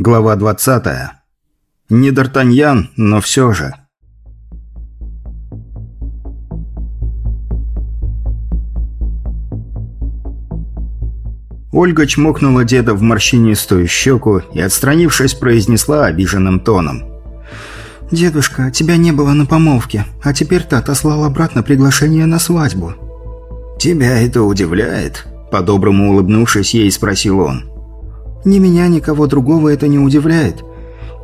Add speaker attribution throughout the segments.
Speaker 1: Глава 20. Не Д'Артаньян, но все же. Ольга чмокнула деда в морщинистую щеку и, отстранившись, произнесла обиженным тоном.
Speaker 2: «Дедушка, тебя не было на помолвке, а теперь ты отослал обратно приглашение на свадьбу».
Speaker 1: «Тебя это удивляет?» – по-доброму улыбнувшись ей, спросил он.
Speaker 2: Ни меня, никого другого это не удивляет.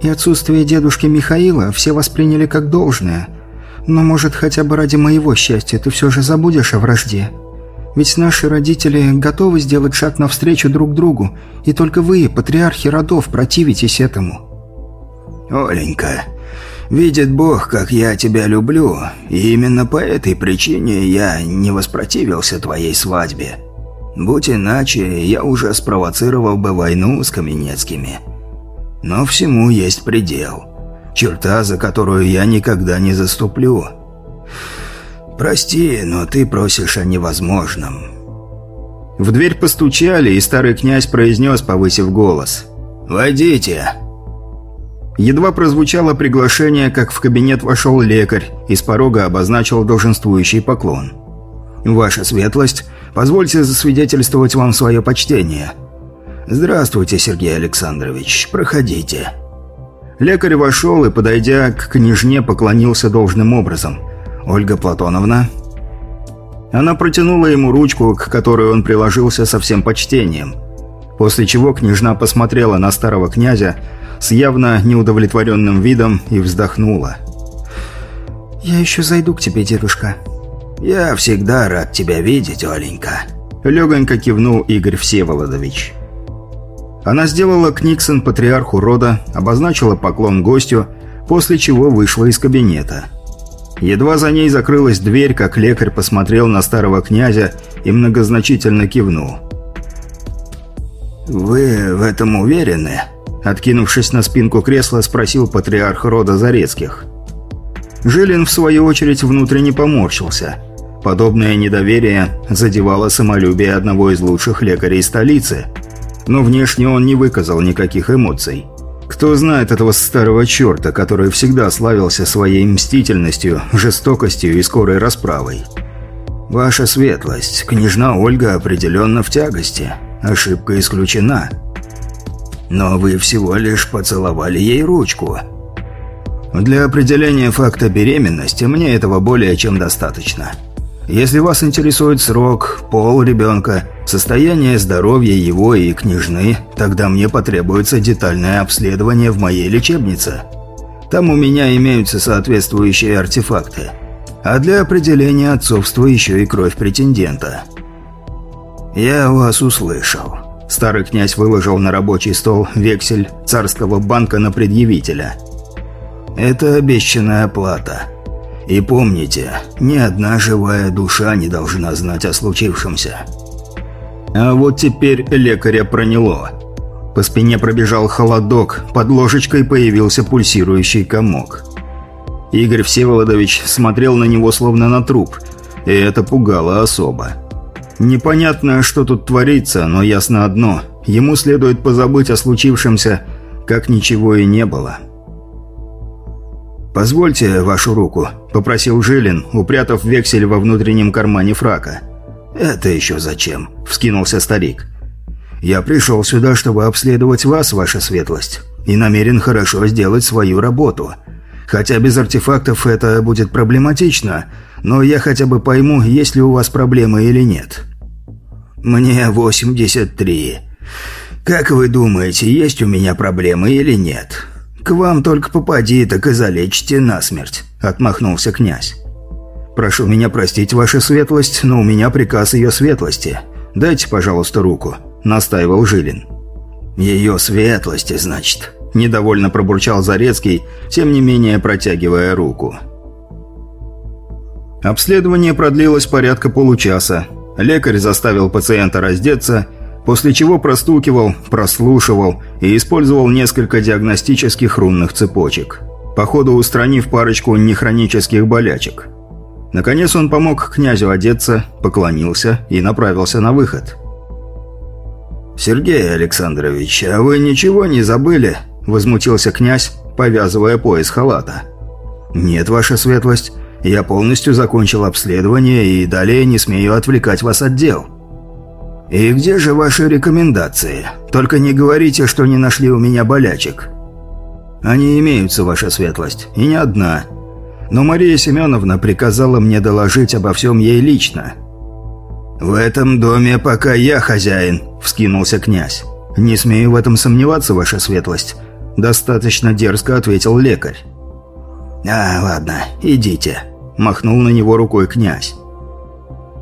Speaker 2: И отсутствие дедушки Михаила все восприняли как должное. Но, может, хотя бы ради моего счастья ты все же забудешь о вражде? Ведь наши родители готовы сделать шаг навстречу друг другу, и только вы, патриархи родов, противитесь этому».
Speaker 1: «Оленька, видит Бог, как я тебя люблю, и именно по этой причине я не воспротивился твоей свадьбе», Будь иначе, я уже спровоцировал бы войну с Каменецкими. Но всему есть предел. Черта, за которую я никогда не заступлю. Прости, но ты просишь о невозможном. В дверь постучали, и старый князь произнес, повысив голос. «Войдите!» Едва прозвучало приглашение, как в кабинет вошел лекарь и с порога обозначил долженствующий поклон. «Ваша светлость, Позвольте засвидетельствовать вам свое почтение. Здравствуйте, Сергей Александрович. Проходите». Лекарь вошел и, подойдя к княжне, поклонился должным образом. «Ольга Платоновна?» Она протянула ему ручку, к которой он приложился со всем почтением. После чего княжна посмотрела на старого князя с явно неудовлетворенным видом и вздохнула.
Speaker 2: «Я еще зайду к тебе, дедушка»,
Speaker 1: «Я всегда рад тебя видеть, Оленька», – легонько кивнул Игорь Всеволодович. Она сделала книксон патриарху рода, обозначила поклон гостю, после чего вышла из кабинета. Едва за ней закрылась дверь, как лекарь посмотрел на старого князя и многозначительно кивнул. «Вы в этом уверены?» Откинувшись на спинку кресла, спросил патриарх рода Зарецких. Жилин, в свою очередь, внутренне поморщился. Подобное недоверие задевало самолюбие одного из лучших лекарей столицы. Но внешне он не выказал никаких эмоций. Кто знает этого старого черта, который всегда славился своей мстительностью, жестокостью и скорой расправой. «Ваша светлость, княжна Ольга определенно в тягости. Ошибка исключена. Но вы всего лишь поцеловали ей ручку», для определения факта беременности мне этого более чем достаточно. Если вас интересует срок, пол ребенка, состояние здоровья его и княжны, тогда мне потребуется детальное обследование в моей лечебнице. Там у меня имеются соответствующие артефакты. А для определения отцовства еще и кровь претендента. «Я вас услышал». Старый князь выложил на рабочий стол вексель царского банка на предъявителя – это обещанная плата. И помните, ни одна живая душа не должна знать о случившемся. А вот теперь лекаря проняло. По спине пробежал холодок, под ложечкой появился пульсирующий комок. Игорь Всеволодович смотрел на него словно на труп, и это пугало особо. Непонятно, что тут творится, но ясно одно – ему следует позабыть о случившемся, как ничего и не было. «Позвольте вашу руку», – попросил Жилин, упрятав вексель во внутреннем кармане фрака. «Это еще зачем?» – вскинулся старик. «Я пришел сюда, чтобы обследовать вас, ваша светлость, и намерен хорошо сделать свою работу. Хотя без артефактов это будет проблематично, но я хотя бы пойму, есть ли у вас проблемы или нет». «Мне 83. Как вы думаете, есть у меня проблемы или нет?» «К вам только попади, так и залечите насмерть», – отмахнулся князь. «Прошу меня простить, ваша светлость, но у меня приказ ее светлости. Дайте, пожалуйста, руку», – настаивал Жилин. «Ее светлости, значит», – недовольно пробурчал Зарецкий, тем не менее протягивая руку. Обследование продлилось порядка получаса. Лекарь заставил пациента раздеться после чего простукивал, прослушивал и использовал несколько диагностических рунных цепочек, по ходу устранив парочку нехронических болячек. Наконец он помог князю одеться, поклонился и направился на выход. «Сергей Александрович, а вы ничего не забыли?» – возмутился князь, повязывая пояс халата. «Нет, ваша светлость. Я полностью закончил обследование и далее не смею отвлекать вас от дел». «И где же ваши рекомендации? Только не говорите, что не нашли у меня болячек». «Они имеются, ваша светлость, и не одна. Но Мария Семеновна приказала мне доложить обо всем ей лично». «В этом доме пока я хозяин», — вскинулся князь. «Не смею в этом сомневаться, ваша светлость», — достаточно дерзко ответил лекарь. «А, ладно, идите», — махнул на него рукой князь.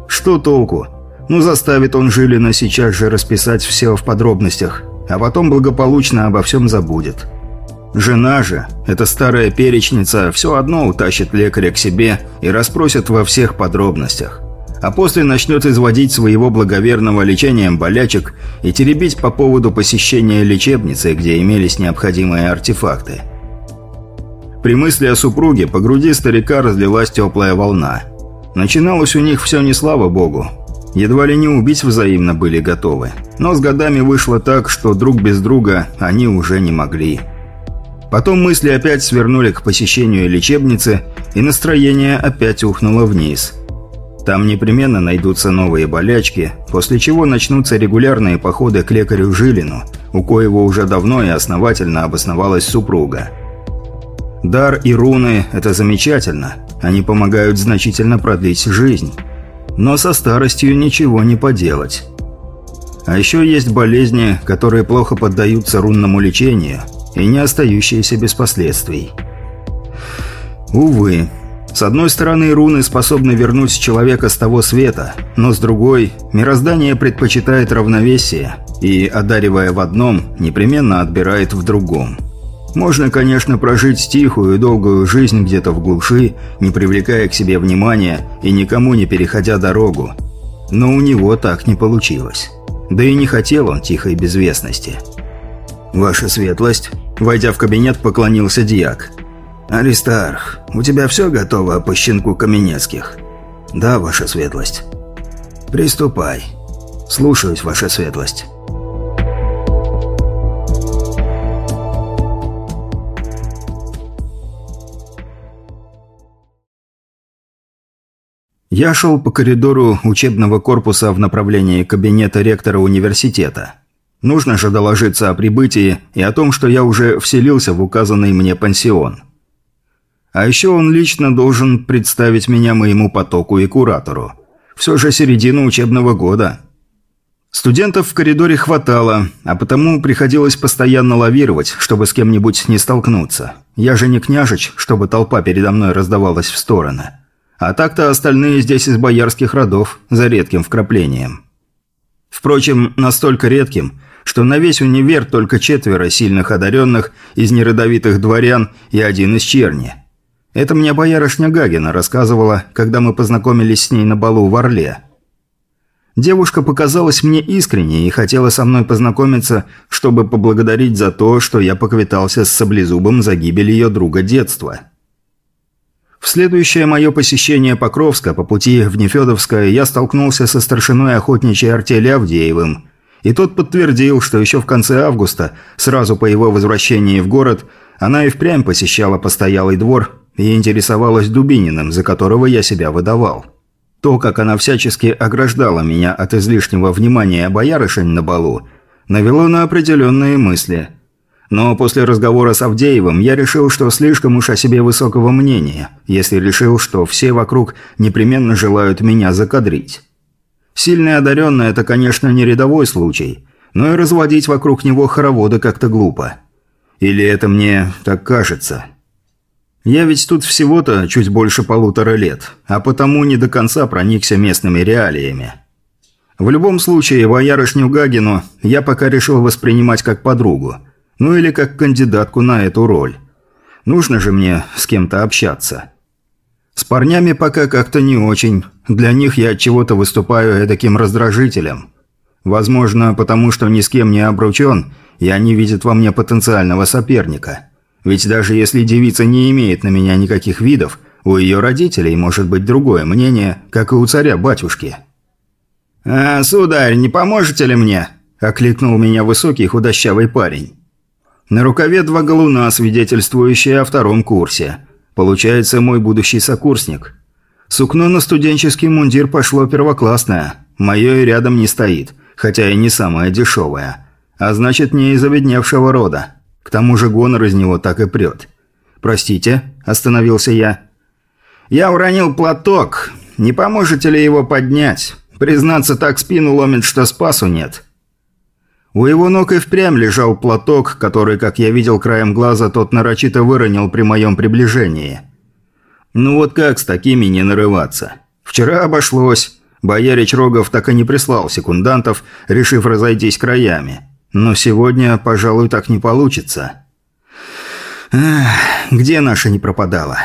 Speaker 1: «Что толку? Ну, заставит он Жилина сейчас же расписать все в подробностях, а потом благополучно обо всем забудет. Жена же, эта старая перечница, все одно утащит лекаря к себе и расспросит во всех подробностях а после начнет изводить своего благоверного лечением болячек и теребить по поводу посещения лечебницы, где имелись необходимые артефакты. При мысли о супруге по груди старика разлилась теплая волна. Начиналось у них все не слава богу. Едва ли не убить взаимно были готовы. Но с годами вышло так, что друг без друга они уже не могли. Потом мысли опять свернули к посещению лечебницы, и настроение опять ухнуло вниз – там непременно найдутся новые болячки, после чего начнутся регулярные походы к лекарю Жилину, у коего уже давно и основательно обосновалась супруга. Дар и руны – это замечательно, они помогают значительно продлить жизнь. Но со старостью ничего не поделать. А еще есть болезни, которые плохо поддаются рунному лечению и не остающиеся без последствий. Увы, с одной стороны, руны способны вернуть человека с того света, но с другой, мироздание предпочитает равновесие и, одаривая в одном, непременно отбирает в другом. Можно, конечно, прожить тихую и долгую жизнь где-то в глуши, не привлекая к себе внимания и никому не переходя дорогу. Но у него так не получилось. Да и не хотел он тихой безвестности. «Ваша светлость», войдя в кабинет, поклонился Диак – «Аристарх, у тебя все готово по щенку Каменецких?» «Да, ваша светлость». «Приступай. Слушаюсь, ваша светлость». Я шел по коридору учебного корпуса в направлении кабинета ректора университета. Нужно же доложиться о прибытии и о том, что я уже вселился в указанный мне пансион. А еще он лично должен представить меня моему потоку и куратору. Все же середина учебного года. Студентов в коридоре хватало, а потому приходилось постоянно лавировать, чтобы с кем-нибудь не столкнуться. Я же не княжич, чтобы толпа передо мной раздавалась в стороны. А так-то остальные здесь из боярских родов, за редким вкраплением. Впрочем, настолько редким, что на весь универ только четверо сильных одаренных из неродовитых дворян и один из черни – это мне боярышня Гагина рассказывала, когда мы познакомились с ней на балу в Орле. Девушка показалась мне искренней и хотела со мной познакомиться, чтобы поблагодарить за то, что я поквитался с Саблезубом за гибель ее друга детства. В следующее мое посещение Покровска по пути в Нефедовское я столкнулся со старшиной охотничьей артели Авдеевым, и тот подтвердил, что еще в конце августа, сразу по его возвращении в город, она и впрямь посещала постоялый двор и интересовалась Дубининым, за которого я себя выдавал. То, как она всячески ограждала меня от излишнего внимания боярышень на балу, навело на определенные мысли. Но после разговора с Авдеевым я решил, что слишком уж о себе высокого мнения, если решил, что все вокруг непременно желают меня закадрить. Сильный одаренный – это, конечно, не рядовой случай, но и разводить вокруг него хороводы как-то глупо. Или это мне так кажется – я ведь тут всего-то чуть больше полутора лет, а потому не до конца проникся местными реалиями. В любом случае, боярышню Гагину я пока решил воспринимать как подругу, ну или как кандидатку на эту роль. Нужно же мне с кем-то общаться. С парнями пока как-то не очень. Для них я от чего-то выступаю таким раздражителем. Возможно, потому что ни с кем не обручен, и они видят во мне потенциального соперника. Ведь даже если девица не имеет на меня никаких видов, у ее родителей может быть другое мнение, как и у царя-батюшки. «А, сударь, не поможете ли мне?» окликнул меня высокий худощавый парень. На рукаве два галуна, свидетельствующие о втором курсе. Получается, мой будущий сокурсник. Сукно на студенческий мундир пошло первоклассное. Мое и рядом не стоит, хотя и не самое дешевое. А значит, не из обедневшего рода. К тому же гонор из него так и прет. «Простите», – остановился я. «Я уронил платок. Не поможете ли его поднять? Признаться, так спину ломит, что спасу нет». У его ног и впрямь лежал платок, который, как я видел краем глаза, тот нарочито выронил при моем приближении. Ну вот как с такими не нарываться? Вчера обошлось. Боярич Рогов так и не прислал секундантов, решив разойтись краями. Но сегодня, пожалуй, так не получится. Эх, где наша не пропадала?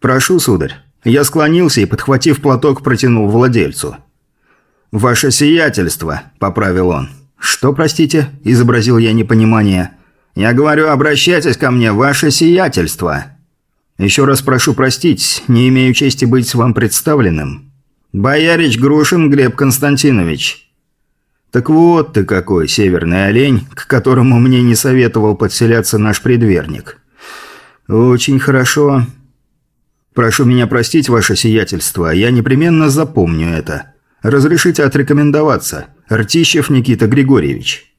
Speaker 1: «Прошу, сударь». Я склонился и, подхватив платок, протянул владельцу. «Ваше сиятельство», — поправил он. «Что, простите?» – изобразил я непонимание. «Я говорю, обращайтесь ко мне, ваше сиятельство». «Еще раз прошу простить, не имею чести быть вам представленным». «Боярич Грушин Глеб Константинович». «Так вот ты какой, северный олень, к которому мне не советовал подселяться наш предверник». «Очень хорошо. Прошу меня простить, ваше сиятельство, я непременно запомню это. Разрешите отрекомендоваться». Ртищев Никита Григорьевич».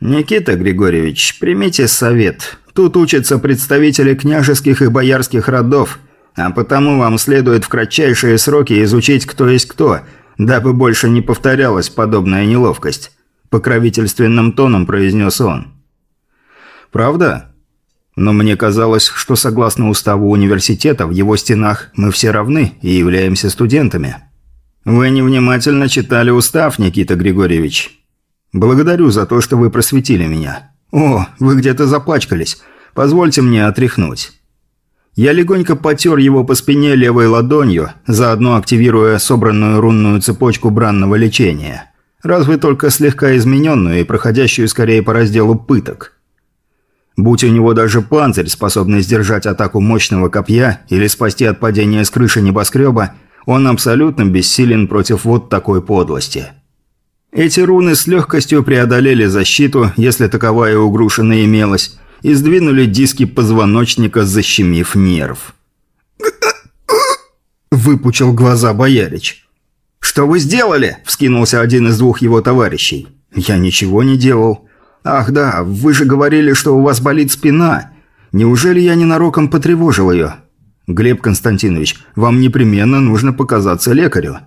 Speaker 1: «Никита Григорьевич, примите совет. Тут учатся представители княжеских и боярских родов, а потому вам следует в кратчайшие сроки изучить, кто есть кто, дабы больше не повторялась подобная неловкость», – покровительственным тоном произнес он. «Правда? Но мне казалось, что согласно уставу университета в его стенах мы все равны и являемся студентами». «Вы невнимательно читали устав, Никита Григорьевич. Благодарю за то, что вы просветили меня. О, вы где-то запачкались. Позвольте мне отряхнуть». Я легонько потер его по спине левой ладонью, заодно активируя собранную рунную цепочку бранного лечения. Разве только слегка измененную и проходящую скорее по разделу пыток. Будь у него даже панцирь, способный сдержать атаку мощного копья или спасти от падения с крыши небоскреба, он абсолютно бессилен против вот такой подлости. Эти руны с легкостью преодолели защиту, если таковая у Грушина имелась, и сдвинули диски позвоночника, защемив нерв. Выпучил глаза Боярич. «Что вы сделали?» – вскинулся один из двух его товарищей. «Я ничего не делал». «Ах да, вы же говорили, что у вас болит спина. Неужели я ненароком потревожил ее? «Глеб Константинович, вам непременно нужно показаться лекарю».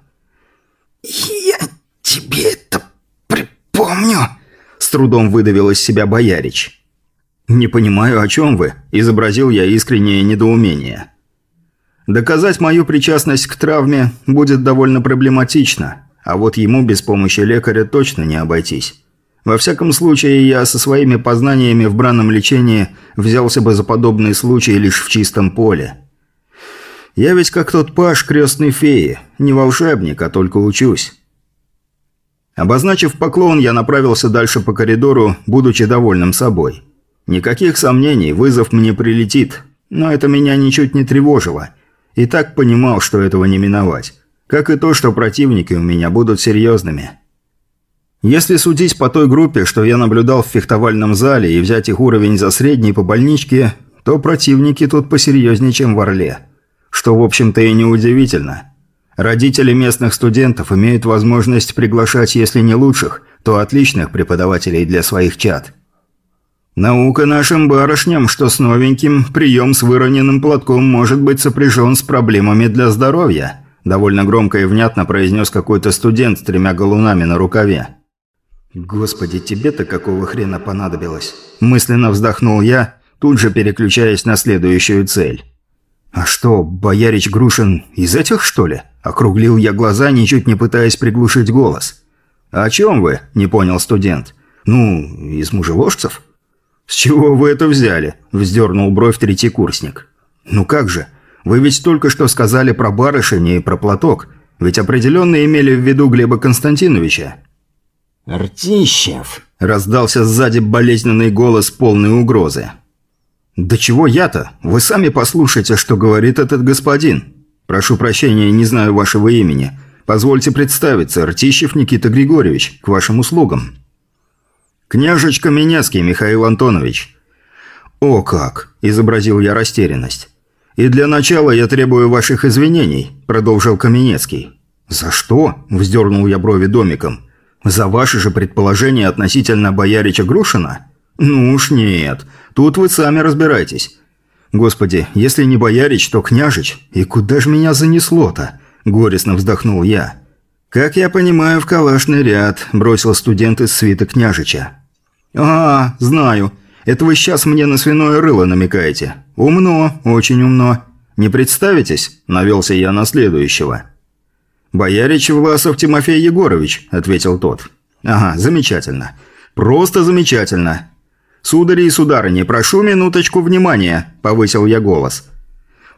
Speaker 2: «Я тебе это припомню», – с трудом выдавил из себя Боярич.
Speaker 1: «Не понимаю, о чем вы», – изобразил я искреннее недоумение. «Доказать мою причастность к травме будет довольно проблематично, а вот ему без помощи лекаря точно не обойтись». Во всяком случае, я со своими познаниями в бранном лечении взялся бы за подобный случай лишь в чистом поле. Я ведь как тот паш крестной феи, не волшебник, а только учусь. Обозначив поклон, я направился дальше по коридору, будучи довольным собой. Никаких сомнений, вызов мне прилетит, но это меня ничуть не тревожило. И так понимал, что этого не миновать. Как и то, что противники у меня будут серьезными. Если судить по той группе, что я наблюдал в фехтовальном зале, и взять их уровень за средний по больничке, то противники тут посерьезнее, чем в Орле. Что, в общем-то, и неудивительно. Родители местных студентов имеют возможность приглашать, если не лучших, то отличных преподавателей для своих чад. Наука нашим барышням, что с новеньким, прием с выроненным платком может быть сопряжен с проблемами для здоровья, довольно громко и внятно произнес какой-то студент с тремя галунами на рукаве. «Господи, тебе-то какого хрена понадобилось?» Мысленно вздохнул я, тут же переключаясь на следующую цель. «А что, боярич Грушин из этих, что ли?» Округлил я глаза, ничуть не пытаясь приглушить голос. «О чем вы?» – не понял студент. «Ну, из мужеложцев?» «С чего вы это взяли?» – вздернул бровь третий курсник. «Ну как же? Вы ведь только что сказали про барышень и про платок. Ведь определенно имели в виду Глеба Константиновича».
Speaker 2: «Ртищев!»
Speaker 1: – раздался сзади болезненный голос полной угрозы. «Да чего я-то? Вы сами послушайте, что говорит этот господин. Прошу прощения, не знаю вашего имени. Позвольте представиться, Ртищев Никита Григорьевич, к вашим услугам». «Княжеч Каменецкий Михаил Антонович». «О как!» – изобразил я растерянность. «И для начала я требую ваших извинений», – продолжил Каменецкий. «За что?» – вздернул я брови домиком. «За ваши же предположения относительно боярича Грушина?» «Ну уж нет. Тут вы сами разбирайтесь. Господи, если не боярич, то княжич. И куда же меня занесло-то?» – горестно вздохнул я. «Как я понимаю, в калашный ряд», – бросил студент из свита княжича. «А, знаю. Это вы сейчас мне на свиное рыло намекаете. Умно, очень умно. Не представитесь?» – навелся я на следующего. «Боярич Власов Тимофей Егорович», – ответил тот. «Ага, замечательно. Просто замечательно. «Судари и сударыни, прошу минуточку внимания», – повысил я голос.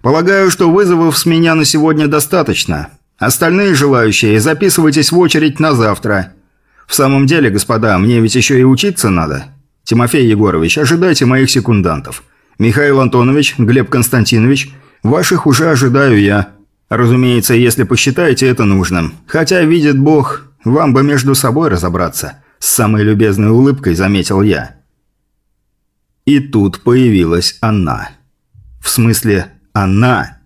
Speaker 1: «Полагаю, что вызовов с меня на сегодня достаточно. Остальные желающие записывайтесь в очередь на завтра. В самом деле, господа, мне ведь еще и учиться надо. Тимофей Егорович, ожидайте моих секундантов. Михаил Антонович, Глеб Константинович, ваших уже ожидаю я. Разумеется, если посчитаете это нужным. Хотя, видит Бог, вам бы между собой разобраться», – с самой любезной улыбкой заметил я. И тут появилась она. В смысле, она.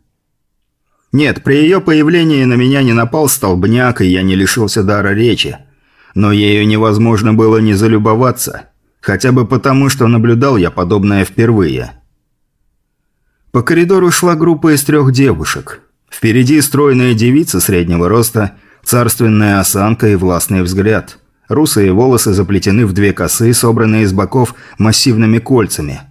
Speaker 1: Нет, при ее появлении на меня не напал столбняк, и я не лишился дара речи. Но ею невозможно было не залюбоваться. Хотя бы потому, что наблюдал я подобное впервые. По коридору шла группа из трех девушек. Впереди стройная девица среднего роста, царственная осанка и властный взгляд – Русые волосы заплетены в две косы, собранные с боков массивными кольцами.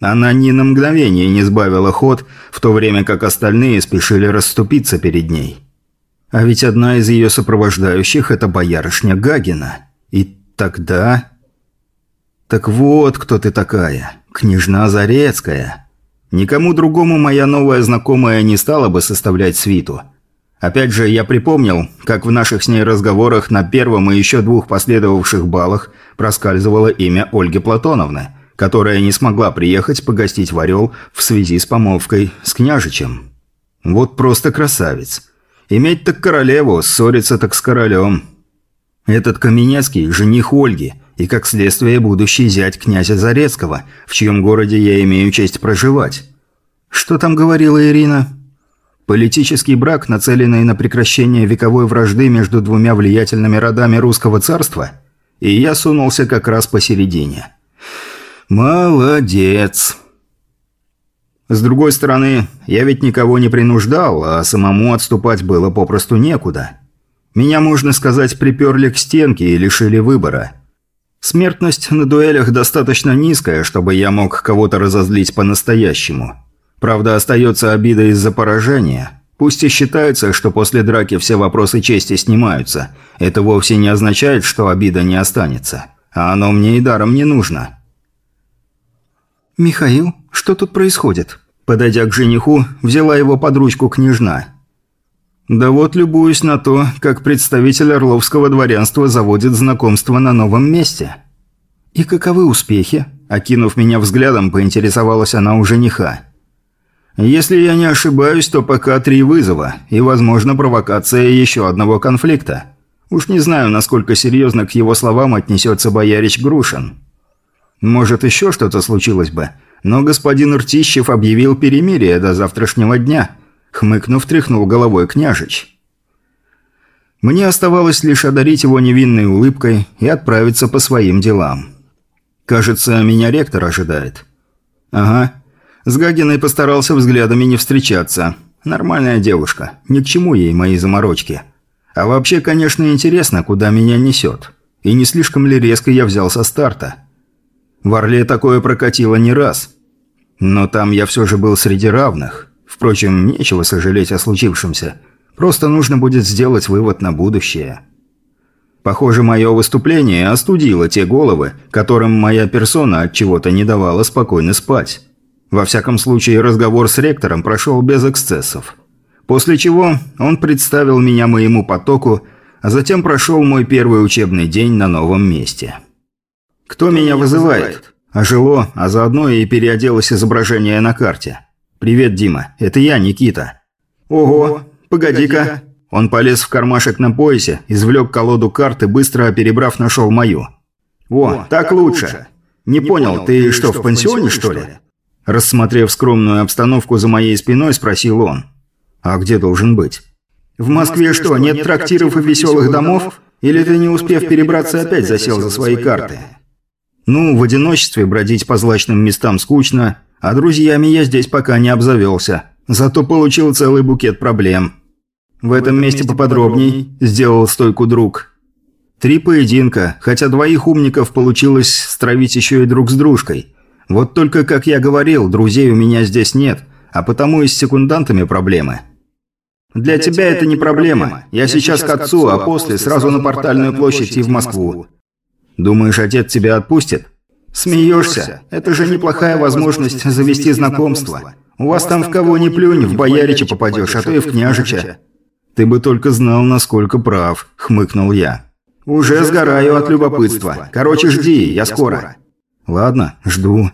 Speaker 1: Она ни на мгновение не сбавила ход, в то время как остальные спешили расступиться перед ней. А ведь одна из ее сопровождающих – это боярышня Гагина. И тогда... Так вот, кто ты такая. Княжна Зарецкая. Никому другому моя новая знакомая не стала бы составлять свиту – Опять же, я припомнил, как в наших с ней разговорах на первом и еще двух последовавших балах проскальзывало имя Ольги Платоновны, которая не смогла приехать погостить в Орел в связи с помолвкой с княжичем. Вот просто красавец. Иметь так королеву, ссориться так с королем. Этот Каменецкий – жених Ольги, и, как следствие, будущий зять князя Зарецкого, в чьем городе я имею честь проживать. Что там говорила Ирина? Политический брак, нацеленный на прекращение вековой вражды между двумя влиятельными родами русского царства, и я сунулся как раз посередине. Молодец. С другой стороны, я ведь никого не принуждал, а самому отступать было попросту некуда. Меня, можно сказать, приперли к стенке и лишили выбора. Смертность на дуэлях достаточно низкая, чтобы я мог кого-то разозлить по-настоящему. Правда, остается обида из-за поражения. Пусть и считается, что после драки все вопросы чести снимаются. Это вовсе не означает, что обида не останется. А оно мне и даром не нужно.
Speaker 2: «Михаил, что тут происходит?»
Speaker 1: Подойдя к жениху, взяла его под ручку княжна. «Да вот любуюсь на то, как представитель Орловского дворянства заводит знакомство на новом месте».
Speaker 2: «И каковы успехи?»
Speaker 1: Окинув меня взглядом, поинтересовалась она у жениха. Если я не ошибаюсь, то пока три вызова и, возможно, провокация еще одного конфликта. Уж не знаю, насколько серьезно к его словам отнесется боярич Грушин. Может, еще что-то случилось бы, но господин Ртищев объявил перемирие до завтрашнего дня. Хмыкнув, тряхнул головой княжич. Мне оставалось лишь одарить его невинной улыбкой и отправиться по своим делам. Кажется, меня ректор ожидает. Ага, с Гагиной постарался взглядами не встречаться. Нормальная девушка, ни к чему ей мои заморочки. А вообще, конечно, интересно, куда меня несет. И не слишком ли резко я взял со старта. В Орле такое прокатило не раз. Но там я все же был среди равных. Впрочем, нечего сожалеть о случившемся. Просто нужно будет сделать вывод на будущее. Похоже, мое выступление остудило те головы, которым моя персона от чего-то не давала спокойно спать. Во всяком случае, разговор с ректором прошел без эксцессов. После чего он представил меня моему потоку, а затем прошел мой первый учебный день на новом месте. «Кто меня вызывает?» Ожило, а заодно и переоделось изображение на карте. «Привет, Дима. Это я, Никита». «Ого, погоди-ка. Он полез в кармашек на поясе, извлек колоду карты, быстро перебрав, нашел мою. «О, так лучше. Не понял, ты что, в пансионе, что ли?» Рассмотрев скромную обстановку за моей спиной, спросил он. «А где должен быть?» «В Москве что, нет трактиров и веселых домов? Или ты, не успев перебраться, опять засел за свои карты?» «Ну, в одиночестве бродить по злачным местам скучно, а друзьями я здесь пока не обзавелся. Зато получил целый букет проблем». «В этом месте поподробней», – сделал стойку друг. Три поединка, хотя двоих умников получилось стравить еще и друг с дружкой. Вот только, как я говорил, друзей у меня здесь нет, а потому и с секундантами проблемы. Для, Для тебя это не проблема. Я, я сейчас к отцу, а после сразу на портальную площадь и в Москву. Думаешь, отец тебя отпустит? Смеешься? Это же неплохая возможность завести знакомство. У вас там в кого ни плюнь, в боярича попадешь, а то и в княжича. «Ты бы только знал, насколько прав», — хмыкнул я. «Уже сгораю от любопытства. Короче, жди, я скоро». «Ладно, жду».